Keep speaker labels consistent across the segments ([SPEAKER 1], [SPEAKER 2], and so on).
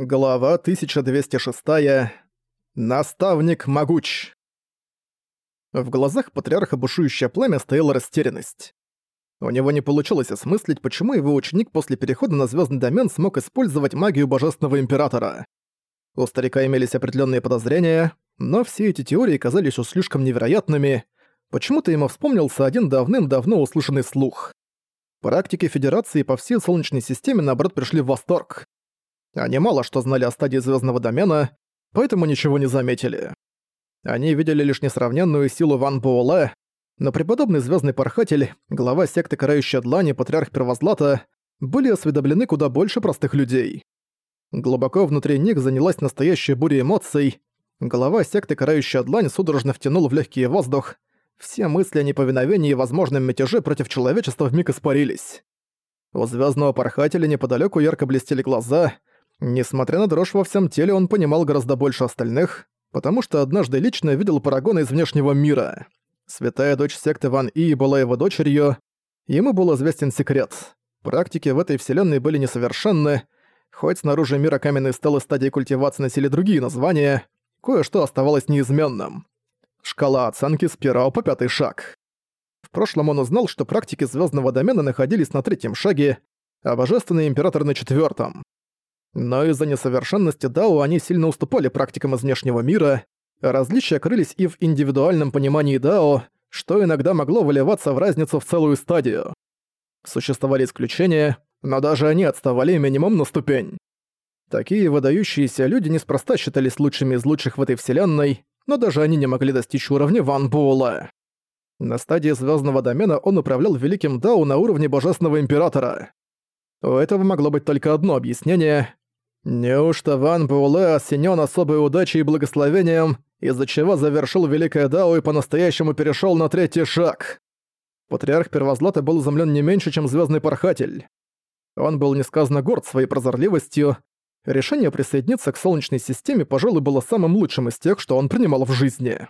[SPEAKER 1] Глава 1206. Наставник могуч. В глазах патриарха бушующее пламя стояла растерянность. У него не получилось осмыслить, почему его ученик после перехода на звездный домен смог использовать магию Божественного Императора. У старика имелись определенные подозрения, но все эти теории казались уж слишком невероятными. Почему-то ему вспомнился один давным-давно услышанный слух. Практики Федерации по всей Солнечной системе наоборот пришли в восторг. Они мало что знали о стадии звездного домена, поэтому ничего не заметили. Они видели лишь несравненную силу Ван Буэлэ, но преподобный звездный порхатель, глава секты Карающая Длани, патриарх Первозлата, были осведомлены куда больше простых людей. Глубоко внутри них занялась настоящая буря эмоций. Глава секты Карающая Длань судорожно втянул в легкий воздух. Все мысли о неповиновении и возможном мятеже против человечества вмиг испарились. У звездного порхателя неподалеку ярко блестели глаза — Несмотря на дрожь во всем теле, он понимал гораздо больше остальных, потому что однажды лично видел Парагона из внешнего мира. Святая дочь секты Ван И была его дочерью. Ему был известен секрет. Практики в этой вселенной были несовершенны, хоть снаружи мира каменной стелы стадии культивации носили другие названия, кое-что оставалось неизменным. Шкала оценки с первого по пятый шаг. В прошлом он узнал, что практики звездного домена находились на третьем шаге, а Божественный Император на четвертом. Но из-за несовершенности Дао они сильно уступали практикам из внешнего мира, различия крылись и в индивидуальном понимании Дао, что иногда могло выливаться в разницу в целую стадию. Существовали исключения, но даже они отставали минимум на ступень. Такие выдающиеся люди неспроста считались лучшими из лучших в этой вселенной, но даже они не могли достичь уровня Ван Буэлла. На стадии звездного домена он управлял Великим Дао на уровне Божественного Императора. У этого могло быть только одно объяснение. Неужто Ван Буэлэ осенён особой удачей и благословением, из-за чего завершил Великое Дао и по-настоящему перешёл на третий шаг? Патриарх Первозлата был изумлен не меньше, чем Звездный Порхатель. Он был несказанно горд своей прозорливостью. Решение присоединиться к Солнечной системе, пожалуй, было самым лучшим из тех, что он принимал в жизни.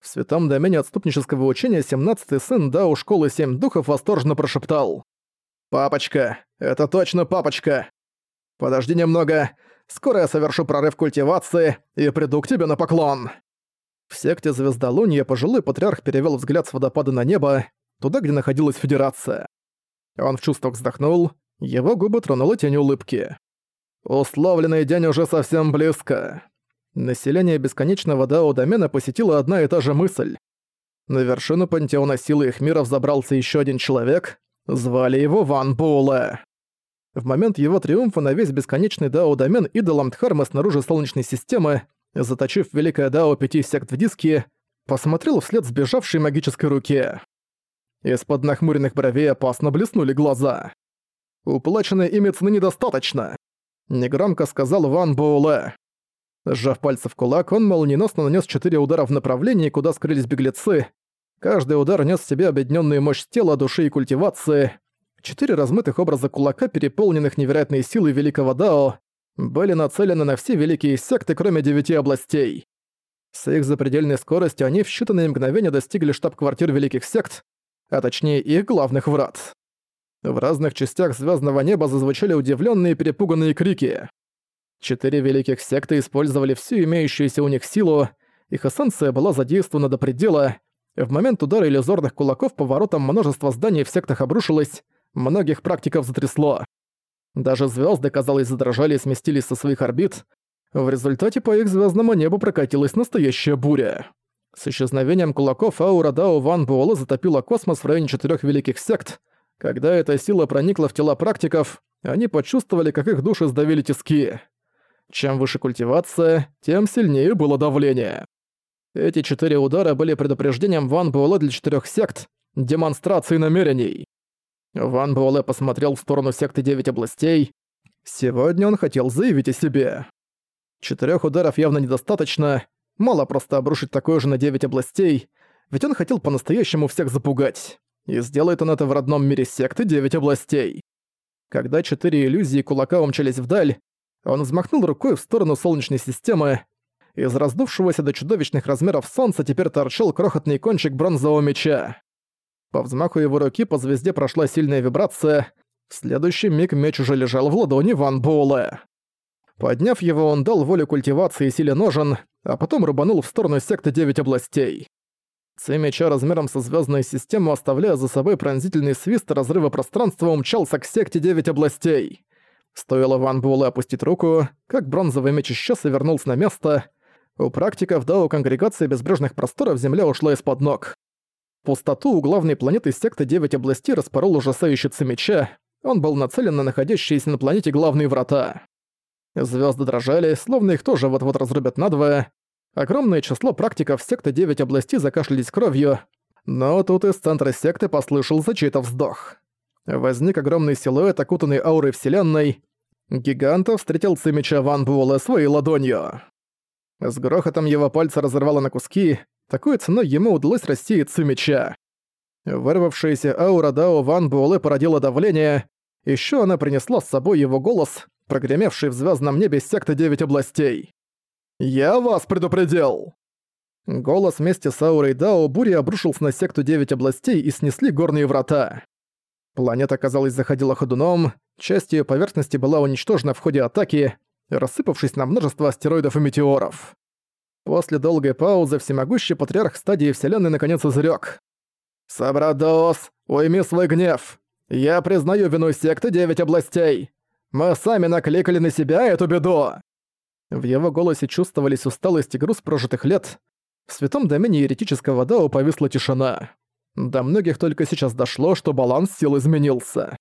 [SPEAKER 1] В святом домене отступнического учения 17-й сын Дао Школы Семь Духов восторженно прошептал. «Папочка! Это точно папочка! Подожди немного, скоро я совершу прорыв культивации и приду к тебе на поклон!» В секте Звездолуния пожилой патриарх перевел взгляд с водопада на небо, туда, где находилась Федерация. Он в чувствах вздохнул, его губы тронула тень улыбки. «Условленный день уже совсем близко». Население бесконечного Дао-домена посетила одна и та же мысль. На вершину пантеона силы их мира взобрался еще один человек, Звали его Ван Буэлэ. В момент его триумфа на весь бесконечный дао-домен идолом Дхарма снаружи Солнечной системы, заточив великое дао пяти сект в диске, посмотрел вслед сбежавшей магической руке. Из-под нахмуренных бровей опасно блеснули глаза. «Уплаченной ими цены недостаточно», — негромко сказал Ван Буэлэ. Сжав пальцы в кулак, он молниеносно нанес четыре удара в направлении, куда скрылись беглецы, Каждый удар нес в себе объединенную мощь тела, души и культивации. Четыре размытых образа кулака, переполненных невероятной силой великого Дао, были нацелены на все великие секты, кроме девяти областей. С их запредельной скоростью они в считанные мгновения достигли штаб-квартир великих сект, а точнее их главных врат. В разных частях звездного неба зазвучали удивленные перепуганные крики. Четыре великих секты использовали всю имеющуюся у них силу, их эссенция была задействована до предела, в момент удара иллюзорных кулаков по воротам множество зданий в сектах обрушилось, многих практиков затрясло. Даже звезды, казалось, задрожали и сместились со своих орбит. В результате по их звездному небу прокатилась настоящая буря. С исчезновением кулаков аура Дао Ван Буэлэ затопила космос в районе четырех великих сект. Когда эта сила проникла в тела практиков, они почувствовали, как их души сдавили тиски. Чем выше культивация, тем сильнее было давление. Эти четыре удара были предупреждением Ван Буэлэ для четырех сект, демонстрацией намерений. Ван Буэлэ посмотрел в сторону секты Девять областей. Сегодня он хотел заявить о себе. Четырех ударов явно недостаточно, мало просто обрушить такое же на Девять областей, ведь он хотел по-настоящему всех запугать. И сделает он это в родном мире секты Девять областей. Когда четыре иллюзии кулака умчались вдаль, он взмахнул рукой в сторону Солнечной системы, из раздувшегося до чудовищных размеров солнца теперь торчал крохотный кончик бронзового меча. По взмаху его руки по звезде прошла сильная вибрация. В следующий миг меч уже лежал в ладони Ван Буэлэ. Подняв его, он дал волю культивации и силе ножен, а потом рубанул в сторону секты Девять областей. Ци меча размером со звездную систему, оставляя за собой пронзительный свист разрыва пространства, умчался к секте Девять областей. Стоило Ван Буэлэ опустить руку, как бронзовый меч исчез и вернулся на место. У практиков Дао Конгрегации Безбрежных Просторов земля ушла из-под ног. Пустоту у главной планеты секты Девять областей распорол ужасающий меча. Он был нацелен на находящиеся на планете главные врата. Звезды дрожали, словно их тоже вот-вот разрубят надвое. Огромное число практиков секты Девять областей закашлялись кровью, но тут из центра секты послышался чей-то вздох. Возник огромный силуэт, окутанный аурой вселенной. Гиганта встретил меча Ван Буэлэ своей ладонью. С грохотом его пальцы разорвало на куски, такой ценой ему удалось рассеять меча. Вырвавшаяся аура Дао Ван Буэлэ породила давление, еще она принесла с собой его голос, прогремевший в звездном небе секты Девять областей. «Я вас предупредил!» Голос вместе с аурой Дао бури обрушился на секту Девять областей и снесли горные врата. Планета, казалось, заходила ходуном, часть ее поверхности была уничтожена в ходе атаки, рассыпавшись на множество астероидов и метеоров. После долгой паузы всемогущий патриарх стадии Вселенной наконец изрёк. «Сабрадос, уйми свой гнев! Я признаю вину секты Девять областей! Мы сами накликали на себя эту беду!» В его голосе чувствовались усталость и груз прожитых лет. В святом домене еретического Дао повисла тишина. До многих только сейчас дошло, что баланс сил изменился.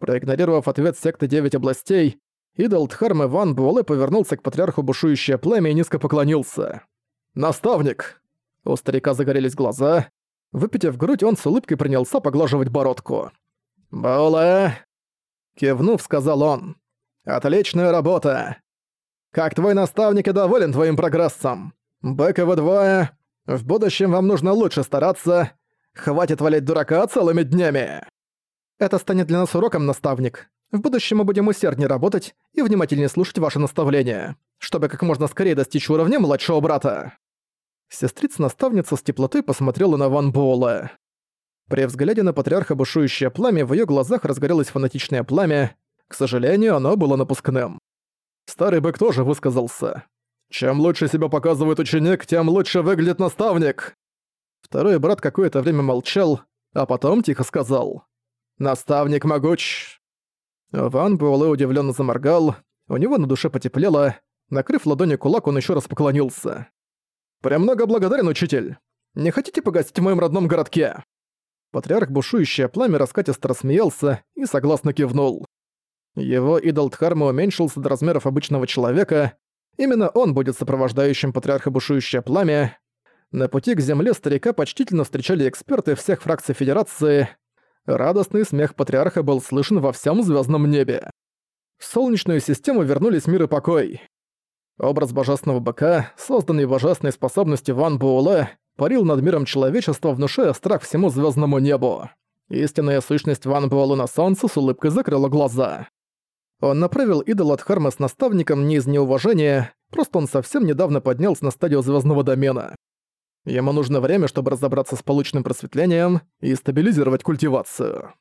[SPEAKER 1] Проигнорировав ответ секты Девять областей, идол Дхармы Ван Буэлэ повернулся к патриарху бушующее племя и низко поклонился. «Наставник!» У старика загорелись глаза. Выпитив грудь, он с улыбкой принялся поглаживать бородку. «Буэлэ!» Кивнув, сказал он. «Отличная работа! Как твой наставник и доволен твоим прогрессом. Бэк и вы двое. В будущем вам нужно лучше стараться. Хватит валять дурака целыми днями!» «Это станет для нас уроком, наставник. В будущем мы будем усерднее работать и внимательнее слушать ваши наставления, чтобы как можно скорее достичь уровня младшего брата». Сестрица-наставница с теплотой посмотрела на Ван Буэлла. При взгляде на патриарха бушующее пламя в её глазах разгорелось фанатичное пламя. К сожалению, оно было напускным. Старый бык тоже высказался. «Чем лучше себя показывает ученик, тем лучше выглядит наставник!» Второй брат какое-то время молчал, а потом тихо сказал. «Наставник могуч!» Ван Буэлэ удивленно заморгал, у него на душе потеплело, накрыв ладонью кулак, он еще раз поклонился. «Премного благодарен, учитель! Не хотите погостить в моем родном городке?» Патриарх бушующее пламя раскатисто рассмеялся и согласно кивнул. Его идол Дхарма уменьшился до размеров обычного человека. Именно он будет сопровождающим патриарха бушующее пламя. На пути к земле старика почтительно встречали эксперты всех фракций Федерации. Радостный смех патриарха был слышен во всем звездном небе. В Солнечную систему вернулись мир и покой. Образ божественного быка, созданный божественной способностью Ван Буэлэ, парил над миром человечества, внушая страх всему звездному небу. Истинная сущность Ван Буэлэ на солнце с улыбкой закрыла глаза. Он направил идола Дхарма с наставником не из неуважения, просто он совсем недавно поднялся на стадию звездного домена. Ему нужно время, чтобы разобраться с полученным просветлением и стабилизировать культивацию.